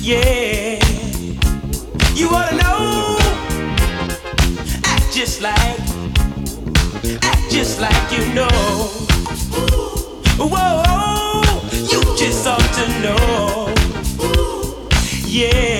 Yeah, you ought to know. Act just like, act just like you know. Whoa, you just ought to know. Yeah.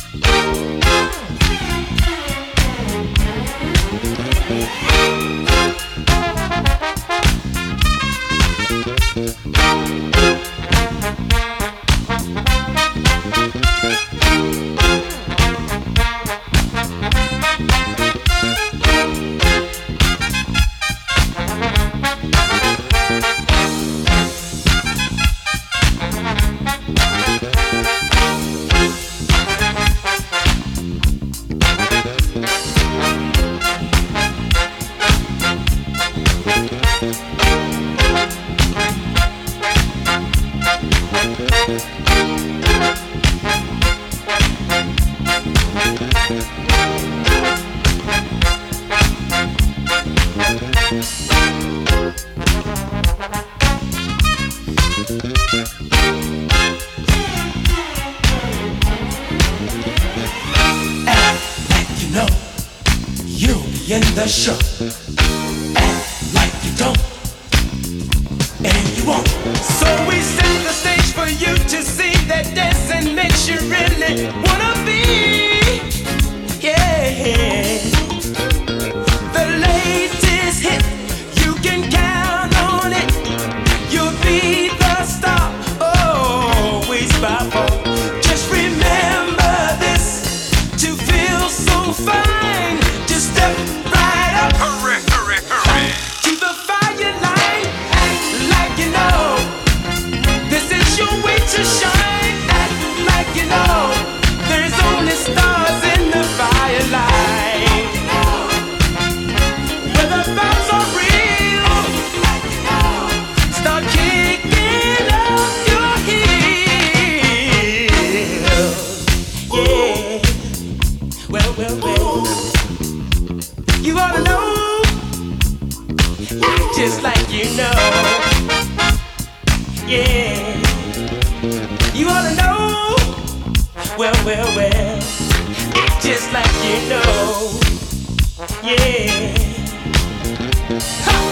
Bye. in the show. Act like you don't, and you won't. So we set the stage for you to see. Well, well. You ought to know, act just like you know. Yeah. You ought to know, well, well, well. Act just like you know. Yeah. Ha!